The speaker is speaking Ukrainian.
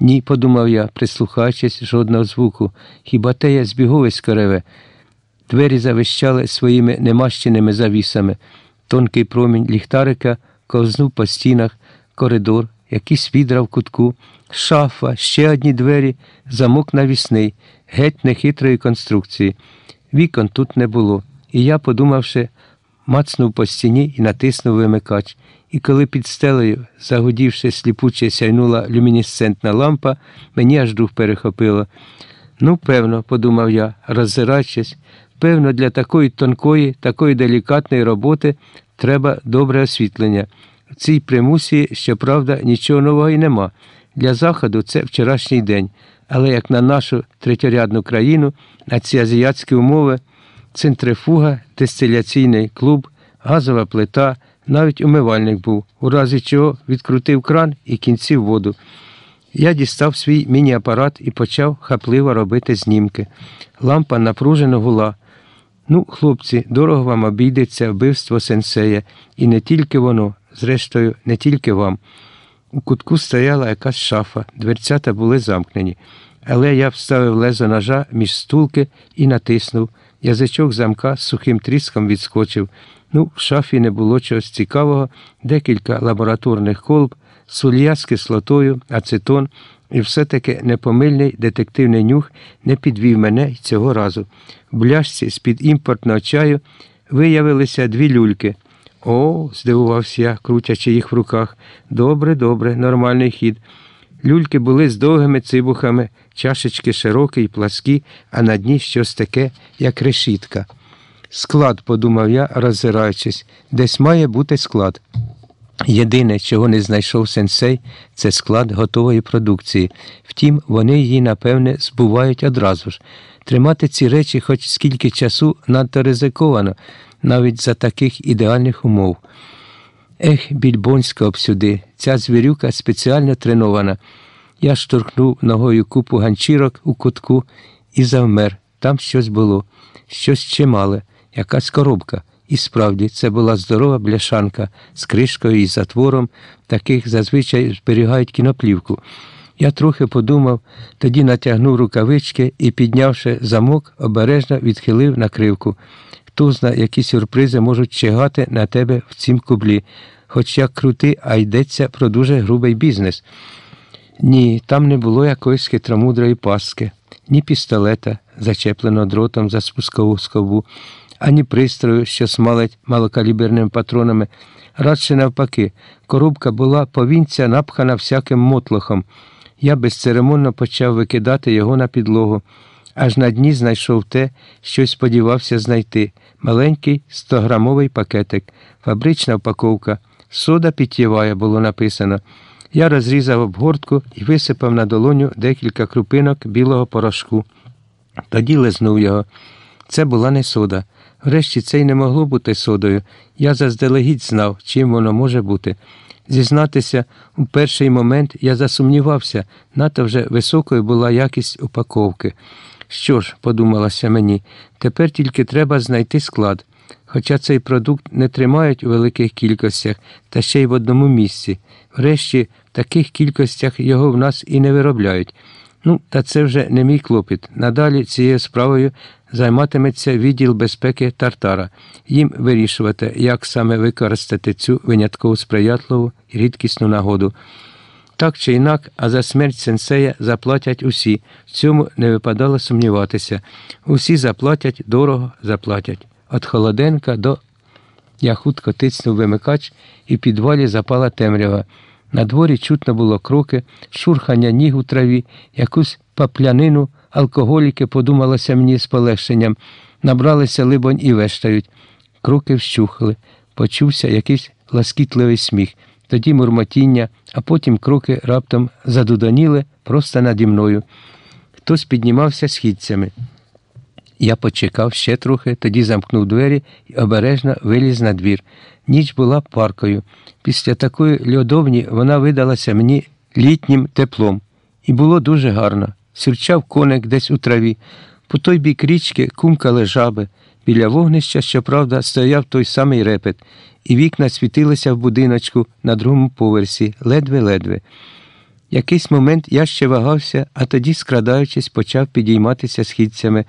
Ні, подумав я, прислухаючись жодного звуку, хіба те я збіговисько реве. Двері завищали своїми немащеними завісами. Тонкий промінь ліхтарика ковзнув по стінах, коридор, якісь відра в кутку, шафа, ще одні двері, замок навісний, геть нехитрої конструкції. Вікон тут не було, і я, подумавши, мацнув по стіні і натиснув вимикач. І коли під стелею, загудівши сліпуче, сяйнула люмінесцентна лампа, мені аж дух перехопило. Ну, певно, подумав я, роззираючись, певно, для такої тонкої, такої делікатної роботи треба добре освітлення. В цій примусі, щоправда, нічого нового і нема. Для заходу це вчорашній день, але як на нашу третьорядну країну, на ці азіатські умови, центрифуга, дистиляційний клуб, газова плита, навіть умивальник був, у разі чого відкрутив кран і кінців воду. Я дістав свій міні-апарат і почав хапливо робити знімки. Лампа напружено гула. Ну, хлопці, дорого вам обійдеться вбивство сенсея, і не тільки воно, зрештою, не тільки вам. У кутку стояла якась шафа, дверцята були замкнені, але я вставив лезо ножа між стулки і натиснув. Язичок замка з сухим тріском відскочив. Ну, в шафі не було чогось цікавого, декілька лабораторних колб, сулья з кислотою, ацетон, і все-таки непомильний детективний нюх не підвів мене й цього разу. В бляшці з-під імпортного чаю виявилися дві люльки. О, здивувався я, крутячи їх в руках. Добре, добре, нормальний хід. Люльки були з довгими цибухами, чашечки широкі й пласкі, а на дні щось таке, як решітка. Склад, подумав я, роззираючись, десь має бути склад. Єдине, чого не знайшов сенсей, це склад готової продукції. Втім, вони її, напевне, збувають одразу ж. Тримати ці речі хоч скільки часу надто ризиковано, навіть за таких ідеальних умов. Ех, більбонська обсюди, ця звірюка спеціально тренована. Я штурхнув ногою купу ганчірок у кутку і завмер. Там щось було, щось чимале, якась коробка. І справді це була здорова бляшанка з кришкою і затвором, таких зазвичай зберігають кіноплівку. Я трохи подумав, тоді натягнув рукавички і, піднявши замок, обережно відхилив накривку. Хто зна, які сюрпризи можуть чигати на тебе в цім кублі, хоч як крути, а йдеться про дуже грубий бізнес. Ні, там не було якоїсь хитромудрої пастки, ні пістолета, зачепленого дротом за спускову скобу, ані пристрою, що смалить малокаліберними патронами. Радше навпаки, коробка була повінця напхана всяким мотлохом. Я безцеремонно почав викидати його на підлогу. Аж на дні знайшов те, що сподівався знайти маленький 100-грамовий пакетик, фабрична упаковка, сода питєвая було написано. Я розрізав обгортку і висипав на долоню декілька крупинок білого порошку. Тоді лизнув його. Це була не сода. Врешті це й не могло бути содою. Я заздалегідь знав, чим воно може бути. Зізнатися, у перший момент я засумнівався, надто вже високою була якість упаковки. Що ж, подумалося мені, тепер тільки треба знайти склад. Хоча цей продукт не тримають у великих кількостях та ще й в одному місці. Врешті, в таких кількостях його в нас і не виробляють. Ну, та це вже не мій клопіт. Надалі цією справою займатиметься відділ безпеки Тартара. Їм вирішувати, як саме використати цю винятково сприятливу і рідкісну нагоду. Так чи інак, а за смерть сенсея заплатять усі. В цьому не випадало сумніватися. Усі заплатять, дорого заплатять. От Холоденка до. Я хутко тицнув вимикач, і в підвалі запала темрява. На дворі чутно було кроки, шурхання ніг у траві, якусь паплянину, алкоголіки, подумалося мені з полегшенням, набралися, либонь, і вештають. Кроки вщухли, почувся якийсь ласкітливий сміх, тоді мурмотіння, а потім кроки раптом задудоніли просто наді мною. Хтось піднімався східцями. Я почекав ще трохи, тоді замкнув двері і обережно виліз на двір. Ніч була паркою. Після такої льодовні вона видалася мені літнім теплом. І було дуже гарно. Сюрчав коник десь у траві. По той бік річки кумкали жаби. Біля вогнища, щоправда, стояв той самий репет, і вікна світилися в будиночку на другому поверсі, ледве-ледве. Якийсь момент я ще вагався, а тоді, скрадаючись, почав підійматися східцями.